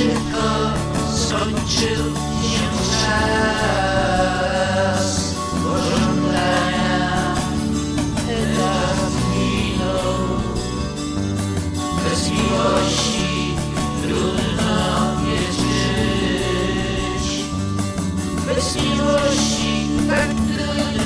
szybko skończył się czas pożądania. Etap minął, bez miłości trudno jest żyć. Bez miłości tak trudno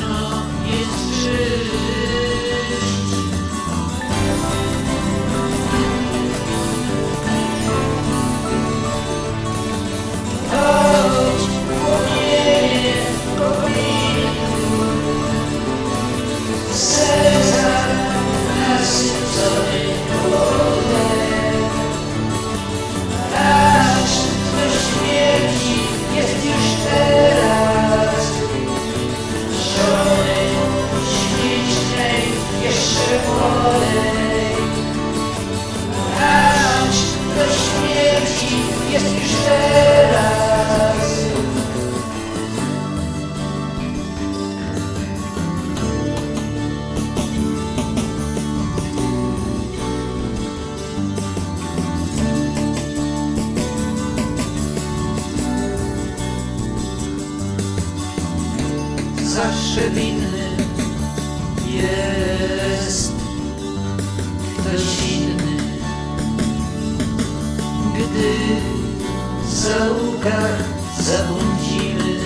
Zawsze winny jest ktoś inny, gdy zaułkach zabłądzimy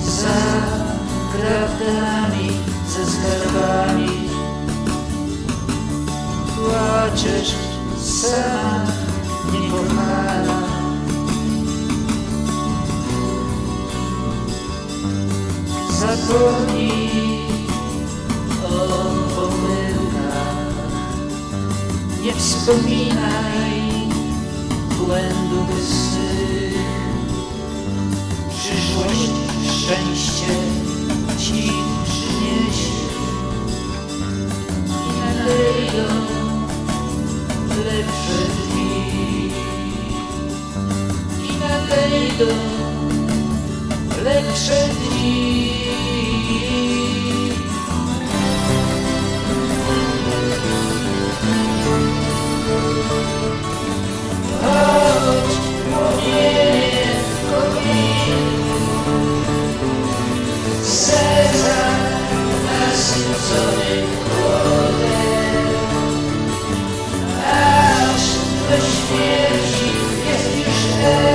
za prawdami, ze skarbami. Płaczesz sama, niekochana. Zapomnij o pomyłkach, nie wspominaj błędów swych. Przyszłość, szczęście ci przyniesie i nadejdą lepsze dni. I nadejdą lepsze dni. Śmierci jest już teraz.